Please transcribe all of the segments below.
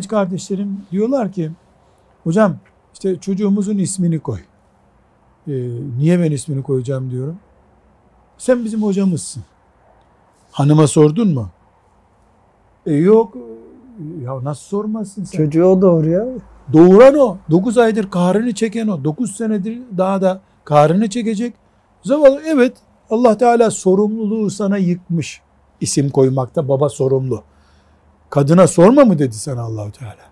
E, genç kardeşlerim diyorlar ki hocam işte çocuğumuzun ismini koy. E, niye ben ismini koyacağım diyorum. Sen bizim hocamızsın. Hanıma sordun mu? E yok. Ya nasıl sormazsın sen? Çocuğu o doğuruyor. Doğuran o. 9 aydır kahrını çeken o. 9 senedir daha da kahrını çekecek. Zavallı evet Allah Teala sorumluluğu sana yıkmış. isim koymakta baba sorumlu. Kadına sorma mı dedi sana Allahu Teala.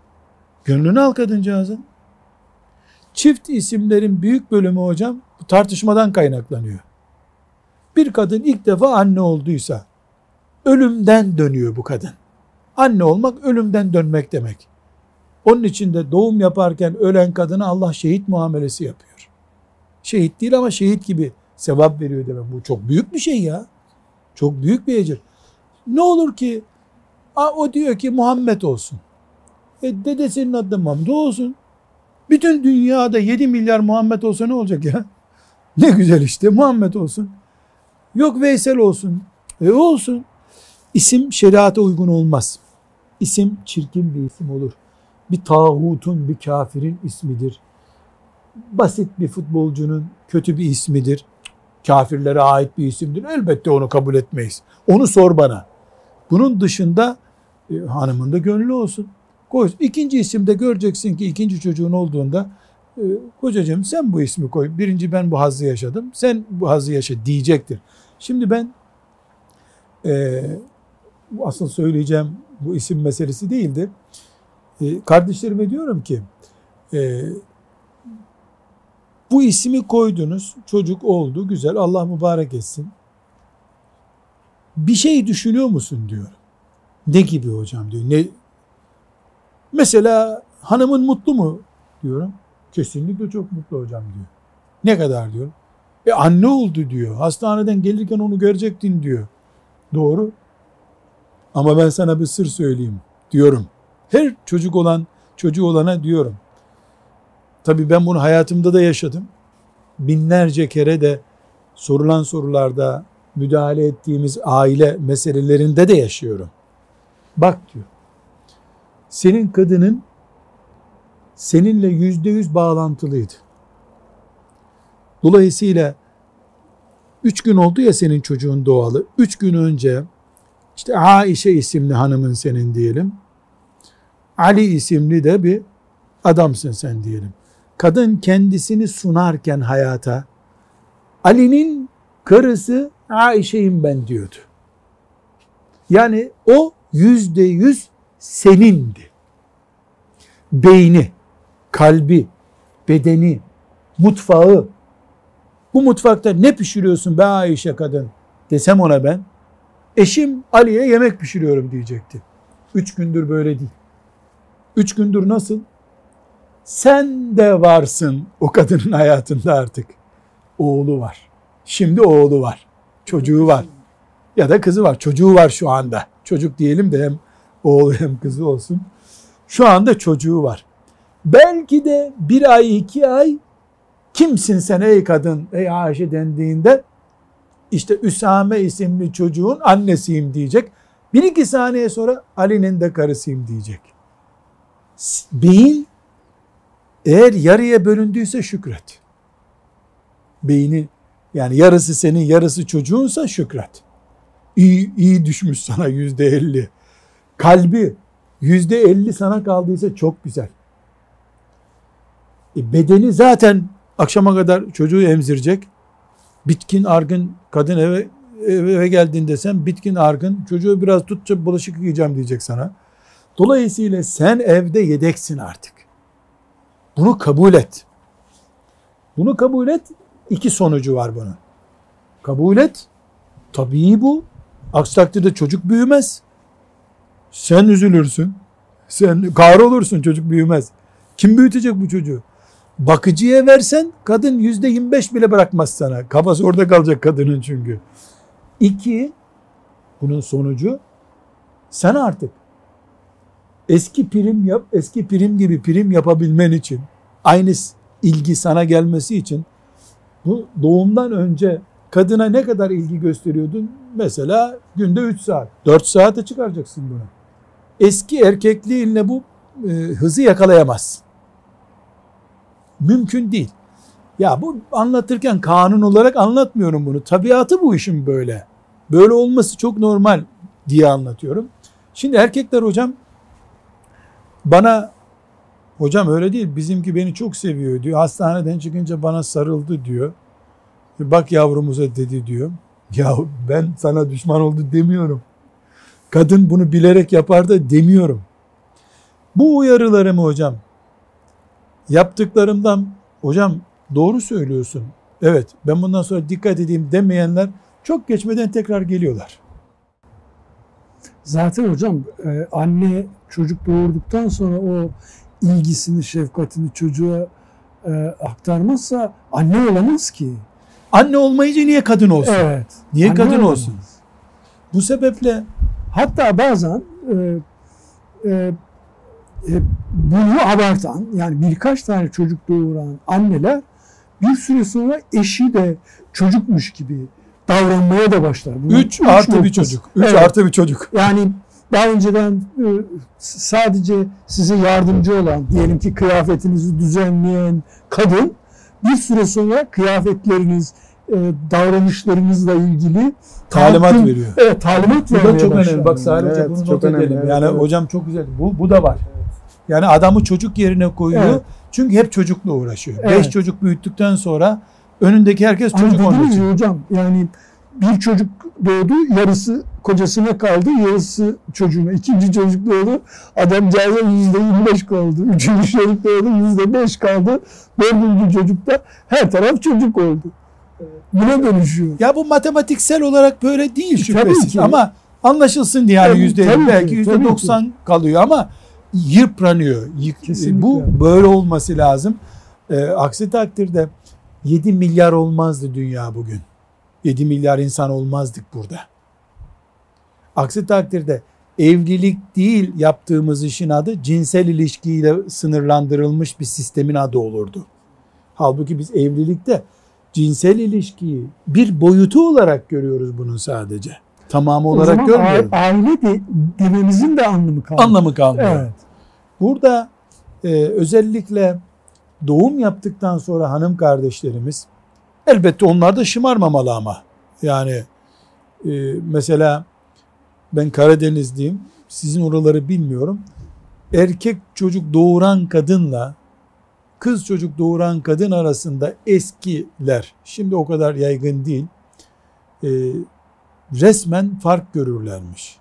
Gönlünü al kadıncağızın. Çift isimlerin büyük bölümü hocam bu tartışmadan kaynaklanıyor. Bir kadın ilk defa anne olduysa ölümden dönüyor bu kadın. Anne olmak ölümden dönmek demek. Onun için de doğum yaparken ölen kadına Allah şehit muamelesi yapıyor. Şehit değil ama şehit gibi sevap veriyor demek. Bu çok büyük bir şey ya. Çok büyük bir ecir. Ne olur ki o diyor ki Muhammed olsun. E dedesinin adı Muhammed olsun. Bütün dünyada 7 milyar Muhammed olsa ne olacak ya? Ne güzel işte Muhammed olsun. Yok Veysel olsun. E olsun. İsim şeriata uygun olmaz. İsim çirkin bir isim olur. Bir tağutun, bir kafirin ismidir. Basit bir futbolcunun kötü bir ismidir. Kafirlere ait bir isimdir. Elbette onu kabul etmeyiz. Onu sor bana. Bunun dışında e, hanımın da gönlü olsun. Koy. İkinci isimde göreceksin ki ikinci çocuğun olduğunda e, kocacığım sen bu ismi koy. Birinci ben bu hazzı yaşadım. Sen bu hazzı yaşa diyecektir. Şimdi ben e, asıl söyleyeceğim bu isim meselesi değildi. E, kardeşlerime diyorum ki e, bu ismi koydunuz. Çocuk oldu. Güzel. Allah mübarek etsin. Bir şey düşünüyor musun diyor. Ne gibi hocam diyor. Ne, mesela hanımın mutlu mu diyorum. Kesinlikle çok mutlu hocam diyor. Ne kadar diyor. E anne oldu diyor. Hastaneden gelirken onu görecektin diyor. Doğru. Ama ben sana bir sır söyleyeyim diyorum. Her çocuk olan çocuğu olana diyorum. Tabii ben bunu hayatımda da yaşadım. Binlerce kere de sorulan sorularda müdahale ettiğimiz aile meselelerinde de yaşıyorum. Bak diyor. Senin kadının seninle yüzde yüz bağlantılıydı. Dolayısıyla üç gün oldu ya senin çocuğun doğalı. Üç gün önce işte Aişe isimli hanımın senin diyelim. Ali isimli de bir adamsın sen diyelim. Kadın kendisini sunarken hayata Ali'nin karısı Aişe'yim ben diyordu. Yani o yüzde yüz senindi. Beyni, kalbi, bedeni, mutfağı. Bu mutfakta ne pişiriyorsun be Ayşe kadın desem ona ben. Eşim Ali'ye yemek pişiriyorum diyecekti. Üç gündür böyle değil. Üç gündür nasıl? Sen de varsın o kadının hayatında artık. Oğlu var. Şimdi oğlu var. Çocuğu var. Ya da kızı var. Çocuğu var şu anda. Çocuk diyelim de hem oğlu hem kızı olsun. Şu anda çocuğu var. Belki de bir ay iki ay kimsin sen ey kadın ey Ayşe dendiğinde işte Üsame isimli çocuğun annesiyim diyecek. Bir iki saniye sonra Ali'nin de karısıyım diyecek. Beyin eğer yarıya bölündüyse şükret. Beyni yani yarısı senin yarısı çocuğunsa şükret. İyi, iyi düşmüş sana yüzde elli. Kalbi yüzde elli sana kaldıysa çok güzel. E bedeni zaten akşama kadar çocuğu emzirecek. Bitkin argın kadın eve, eve geldiğinde sen bitkin argın çocuğu biraz tutça bulaşık yiyeceğim diyecek sana. Dolayısıyla sen evde yedeksin artık. Bunu kabul et. Bunu kabul et. İki sonucu var bunun. Kabul et. Tabii bu. Aksi takdirde çocuk büyümez. Sen üzülürsün. Sen kahrolursun çocuk büyümez. Kim büyütecek bu çocuğu? Bakıcıya versen kadın yüzde yirmi beş bile bırakmaz sana. Kafası orada kalacak kadının çünkü. İki, bunun sonucu sen artık eski prim yap, eski prim gibi prim yapabilmen için aynı ilgi sana gelmesi için bu doğumdan önce kadına ne kadar ilgi gösteriyordun? Mesela günde 3 saat. 4 saate çıkaracaksın bunu. Eski erkekliğinle bu e, hızı yakalayamaz. Mümkün değil. Ya bu anlatırken kanun olarak anlatmıyorum bunu. Tabiatı bu işin böyle. Böyle olması çok normal diye anlatıyorum. Şimdi erkekler hocam bana hocam öyle değil bizimki beni çok seviyor diyor. Hastaneden çıkınca bana sarıldı diyor. Bak yavrumuza dedi diyor. Ya ben sana düşman oldu demiyorum. Kadın bunu bilerek yapar da demiyorum. Bu uyarılarımı hocam yaptıklarımdan hocam doğru söylüyorsun. Evet ben bundan sonra dikkat edeyim demeyenler çok geçmeden tekrar geliyorlar. Zaten hocam e, anne çocuk doğurduktan sonra o ilgisini, şefkatini çocuğa e, aktarmazsa anne olamaz ki. Anne olmayınca niye kadın olsun? Evet. Niye anne kadın olamaz. olsun? Bu sebeple Hatta bazen e, e, e, bunu abartan yani birkaç tane çocuk doğuran anneler bir süre sonra eşi de çocukmuş gibi davranmaya da başlar. Bunun 3 üç artı bir noktası. çocuk. 3 Evet. artı bir çocuk. Yani daha önceden e, sadece size yardımcı olan, diyelim ki kıyafetinizi düzenleyen kadın bir süre sonra kıyafetleriniz, e, davranışlarınızla ilgili Talimat tahakküm- veriyor. Evet, talimat Bu vermeye da çok önemli. Bak Hoca Evet, bunu çok not önemli. edelim. Evet, yani evet. hocam çok güzel. Bu, bu da var. Yani adamı çocuk yerine koyuyor. Evet. Çünkü hep çocukla uğraşıyor. Evet. Beş çocuk büyüttükten sonra önündeki herkes Ama çocuk onun dediniz için. hocam yani bir çocuk doğdu, yarısı kocasına kaldı, yarısı çocuğuna. İkinci çocuk doğdu, adamcağıza yüzde yirmi beş kaldı. Üçüncü çocuk doğdu, yüzde beş kaldı. Dördüncü çocukta her taraf çocuk oldu. Buna dönüşüyor. Ya bu matematiksel olarak böyle değil Tabii şüphesiz. ki. Ama anlaşılsın diye yani yüzde ki, belki yüzde doksan kalıyor ama yıpranıyor. Yık- Kesinlikle. Bu böyle olması lazım. Ee, aksi takdirde 7 milyar olmazdı dünya bugün. 7 milyar insan olmazdık burada. Aksi takdirde evlilik değil yaptığımız işin adı cinsel ilişkiyle sınırlandırılmış bir sistemin adı olurdu. Halbuki biz evlilikte cinsel ilişkiyi bir boyutu olarak görüyoruz bunun sadece. Tamamı olarak görmüyoruz. aile de, dememizin de anlamı kaldı. Anlamı kalmıyor. Evet. Burada e, özellikle doğum yaptıktan sonra hanım kardeşlerimiz elbette onlar da şımarmamalı ama. Yani e, mesela ben Karadenizliyim. Sizin oraları bilmiyorum. Erkek çocuk doğuran kadınla kız çocuk doğuran kadın arasında eskiler, şimdi o kadar yaygın değil, e, resmen fark görürlermiş.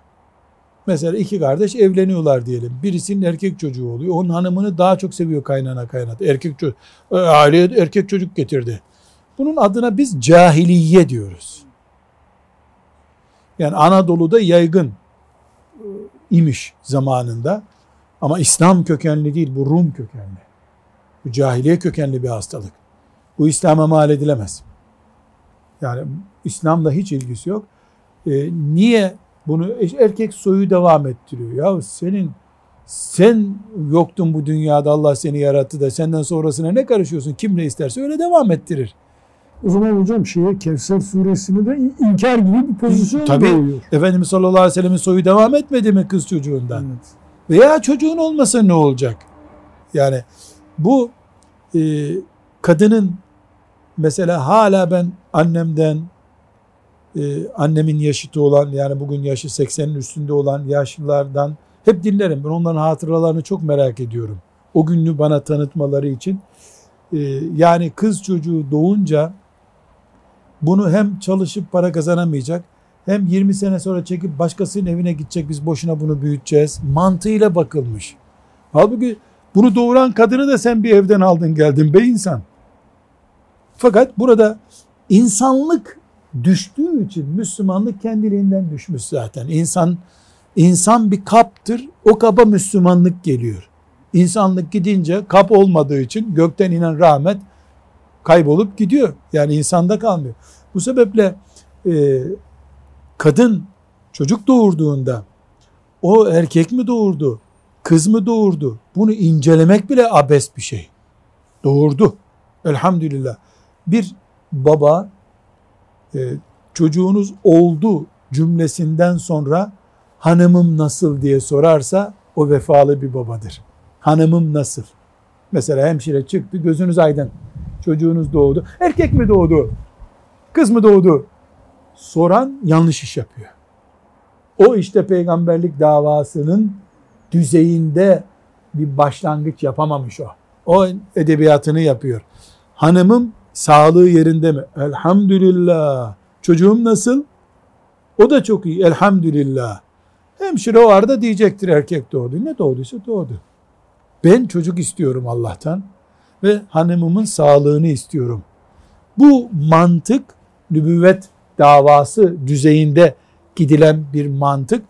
Mesela iki kardeş evleniyorlar diyelim. Birisinin erkek çocuğu oluyor. Onun hanımını daha çok seviyor kaynana kaynata. Erkek çocuk, aileye erkek çocuk getirdi. Bunun adına biz cahiliye diyoruz. Yani Anadolu'da yaygın e, imiş zamanında. Ama İslam kökenli değil, bu Rum kökenli. Bu cahiliye kökenli bir hastalık. Bu İslam'a mal edilemez. Yani İslam'la hiç ilgisi yok. Ee, niye bunu erkek soyu devam ettiriyor? Ya senin sen yoktun bu dünyada Allah seni yarattı da senden sonrasına ne karışıyorsun? Kim ne isterse öyle devam ettirir. O zaman hocam şeye Kevser suresini de in- inkar gibi bir pozisyon Tabii. doğuyor. Efendimiz sallallahu aleyhi ve sellem'in soyu devam etmedi mi kız çocuğundan? Evet. Veya çocuğun olmasa ne olacak? Yani bu e, kadının mesela hala ben annemden e, annemin yaşıtı olan yani bugün yaşı 80'in üstünde olan yaşlılardan hep dinlerim. Ben onların hatıralarını çok merak ediyorum. O gününü bana tanıtmaları için. E, yani kız çocuğu doğunca bunu hem çalışıp para kazanamayacak hem 20 sene sonra çekip başkasının evine gidecek biz boşuna bunu büyüteceğiz mantığıyla bakılmış. Halbuki bunu doğuran kadını da sen bir evden aldın geldin be insan. Fakat burada insanlık düştüğü için Müslümanlık kendiliğinden düşmüş zaten. İnsan insan bir kaptır. O kaba Müslümanlık geliyor. İnsanlık gidince kap olmadığı için gökten inen rahmet kaybolup gidiyor. Yani insanda kalmıyor. Bu sebeple e, kadın çocuk doğurduğunda o erkek mi doğurdu, kız mı doğurdu? Bunu incelemek bile abes bir şey. Doğurdu. Elhamdülillah. Bir baba e, çocuğunuz oldu cümlesinden sonra hanımım nasıl diye sorarsa o vefalı bir babadır. Hanımım nasıl? Mesela hemşire çıktı gözünüz aydın. Çocuğunuz doğdu. Erkek mi doğdu? Kız mı doğdu? Soran yanlış iş yapıyor. O işte peygamberlik davasının düzeyinde bir başlangıç yapamamış o. O edebiyatını yapıyor. Hanımım sağlığı yerinde mi? Elhamdülillah. Çocuğum nasıl? O da çok iyi. Elhamdülillah. Hemşire o arada diyecektir erkek doğdu. Ne doğduysa doğdu. Ben çocuk istiyorum Allah'tan ve hanımımın sağlığını istiyorum. Bu mantık nübüvvet davası düzeyinde gidilen bir mantık.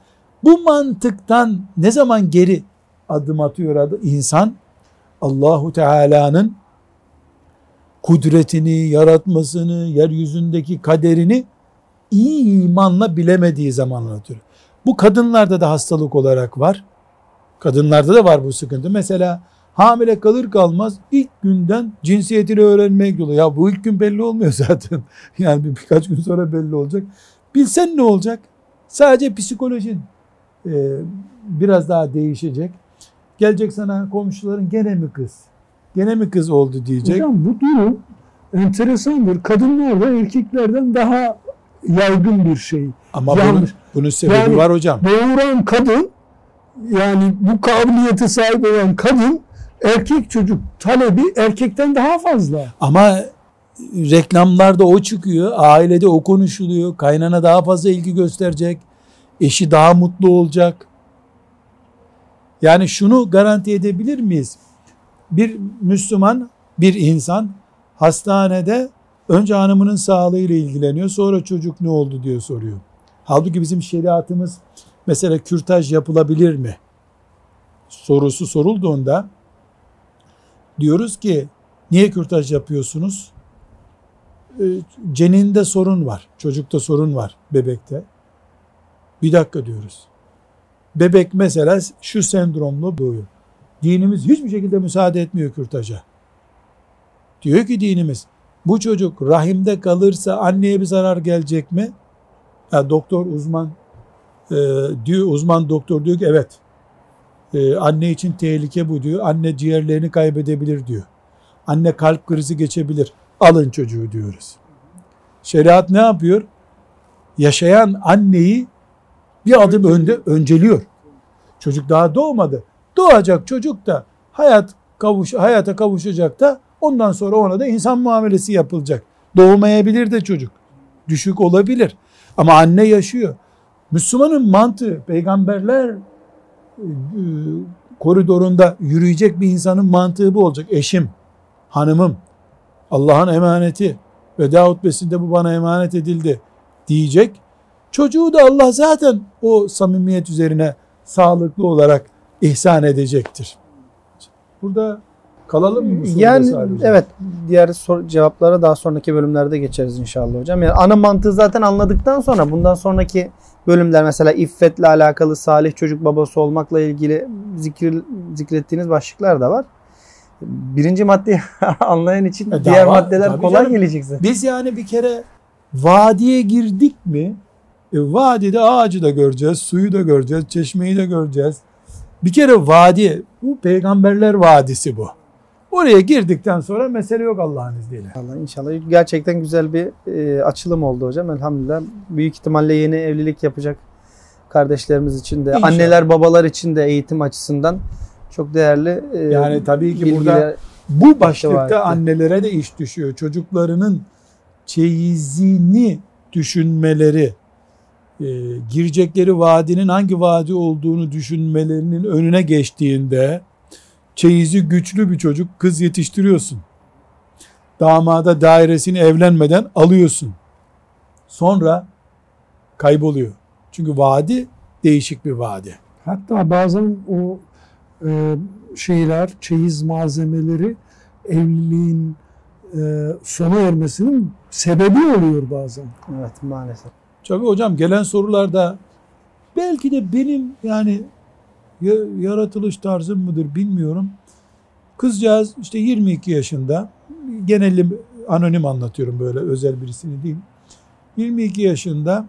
Bu mantıktan ne zaman geri adım atıyor insan? Allahu Teala'nın kudretini, yaratmasını, yeryüzündeki kaderini iyi imanla bilemediği zaman anlatıyor. Bu kadınlarda da hastalık olarak var. Kadınlarda da var bu sıkıntı. Mesela hamile kalır kalmaz ilk günden cinsiyetini öğrenmeye gidiyor. Ya bu ilk gün belli olmuyor zaten. Yani bir, birkaç gün sonra belli olacak. Bilsen ne olacak? Sadece psikolojin e, biraz daha değişecek. Gelecek sana komşuların gene mi kız? Gene mi kız oldu diyecek. Hocam bu durum enteresandır. Kadınlarda erkeklerden daha yaygın bir şey. Ama bunun, Yanlış. bunun sebebi Yani- var hocam. Doğuran kadın yani bu kabiliyete sahip olan kadın erkek çocuk talebi erkekten daha fazla. Ama reklamlarda o çıkıyor, ailede o konuşuluyor, kaynana daha fazla ilgi gösterecek, eşi daha mutlu olacak. Yani şunu garanti edebilir miyiz? Bir Müslüman, bir insan hastanede önce hanımının sağlığıyla ilgileniyor, sonra çocuk ne oldu diye soruyor. Halbuki bizim şeriatımız mesela kürtaj yapılabilir mi? Sorusu sorulduğunda diyoruz ki niye kürtaj yapıyorsunuz? Ee, Ceninde sorun var, çocukta sorun var, bebekte. Bir dakika diyoruz. Bebek mesela şu sendromla doğuyor. Dinimiz hiçbir şekilde müsaade etmiyor kürtaja. Diyor ki dinimiz bu çocuk rahimde kalırsa anneye bir zarar gelecek mi? Ya doktor uzman e, diyor uzman doktor diyor ki evet e, anne için tehlike bu diyor. Anne ciğerlerini kaybedebilir diyor. Anne kalp krizi geçebilir. Alın çocuğu diyoruz. Şeriat ne yapıyor? Yaşayan anneyi bir adım önde önceliyor. Çocuk daha doğmadı. Doğacak çocuk da hayat kavuş hayata kavuşacak da ondan sonra ona da insan muamelesi yapılacak. Doğmayabilir de çocuk. Düşük olabilir. Ama anne yaşıyor. Müslümanın mantığı peygamberler koridorunda yürüyecek bir insanın mantığı bu olacak. Eşim, hanımım, Allah'ın emaneti, veda hutbesinde bu bana emanet edildi diyecek. Çocuğu da Allah zaten o samimiyet üzerine sağlıklı olarak ihsan edecektir. Burada kalalım mı bu soruda Yani sadece? evet diğer sor, cevaplara daha sonraki bölümlerde geçeriz inşallah hocam. Yani ana mantığı zaten anladıktan sonra bundan sonraki bölümler mesela iffetle alakalı salih çocuk babası olmakla ilgili zikir, zikrettiğiniz başlıklar da var. Birinci maddeyi anlayan için E, diğer dava- maddeler kolay canım. gelecek. Biz yani bir kere vadiye girdik mi e, vadide ağacı da göreceğiz, suyu da göreceğiz, çeşmeyi de göreceğiz. Bir kere vadi, bu peygamberler vadisi bu. Oraya girdikten sonra mesele yok Allah'ın izniyle. İnşallah, inşallah. Gerçekten güzel bir e, açılım oldu hocam. Elhamdülillah. Büyük ihtimalle yeni evlilik yapacak kardeşlerimiz için de, İnşallah. anneler babalar için de eğitim açısından çok değerli e, Yani tabii ki burada bu başlıkta annelere de iş düşüyor. Çocuklarının çeyizini düşünmeleri, e, girecekleri vadinin hangi vadi olduğunu düşünmelerinin önüne geçtiğinde çeyizi güçlü bir çocuk kız yetiştiriyorsun. Damada dairesini evlenmeden alıyorsun. Sonra kayboluyor. Çünkü vadi değişik bir vadi. Hatta bazen o e, şeyler, çeyiz malzemeleri evliliğin e, sona ermesinin sebebi oluyor bazen. Evet maalesef. Tabii hocam gelen sorularda belki de benim yani ya- yaratılış tarzım mıdır bilmiyorum. Kızcağız işte 22 yaşında geneli anonim anlatıyorum böyle özel birisini değil. 22 yaşında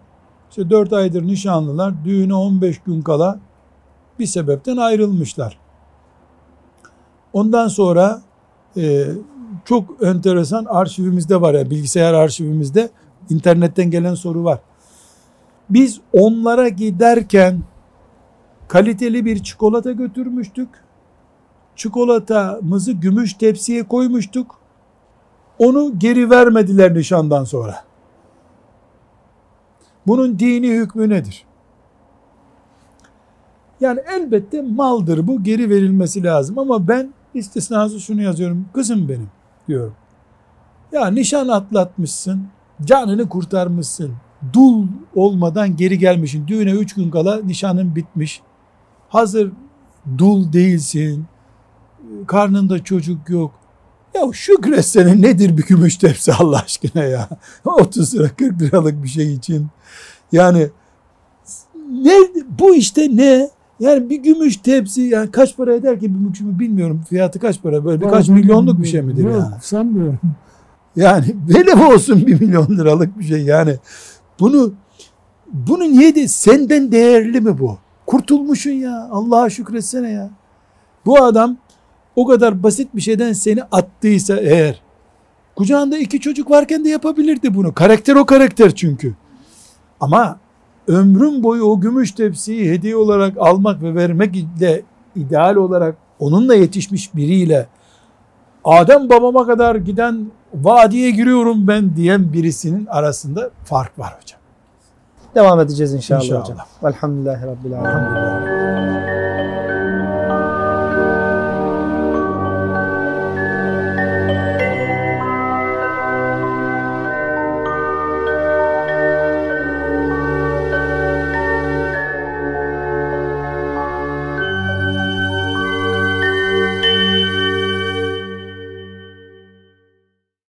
İşte 4 aydır nişanlılar düğüne 15 gün kala bir sebepten ayrılmışlar. Ondan sonra e, çok enteresan arşivimizde var ya bilgisayar arşivimizde internetten gelen soru var. Biz onlara giderken kaliteli bir çikolata götürmüştük. Çikolatamızı gümüş tepsiye koymuştuk. Onu geri vermediler nişandan sonra. Bunun dini hükmü nedir? Yani elbette maldır bu geri verilmesi lazım ama ben istisnası şunu yazıyorum. Kızım benim diyorum. Ya nişan atlatmışsın, canını kurtarmışsın. Dul olmadan geri gelmişsin. Düğüne üç gün kala nişanın bitmiş. Hazır dul değilsin. Karnında çocuk yok. Ya şükretsene nedir bir gümüş tepsi Allah aşkına ya. 30 lira 40 liralık bir şey için. Yani ne bu işte ne? Yani bir gümüş tepsi yani kaç para eder ki bir gümüş bilmiyorum fiyatı kaç para böyle birkaç Vallahi milyonluk bir şey midir Yok, yani? sanmıyorum. Yani böyle olsun bir milyon liralık bir şey yani. Bunu bunu niye de senden değerli mi bu? Kurtulmuşsun ya Allah'a şükretsene ya. Bu adam o kadar basit bir şeyden seni attıysa eğer kucağında iki çocuk varken de yapabilirdi bunu. Karakter o karakter çünkü. Ama ömrün boyu o gümüş tepsiyi hediye olarak almak ve vermek ile ideal olarak onunla yetişmiş biriyle Adem babama kadar giden vadiye giriyorum ben diyen birisinin arasında fark var hocam. Devam edeceğiz inşallah, İnşallah. hocam. Velhamdülillahi Rabbil Alemin.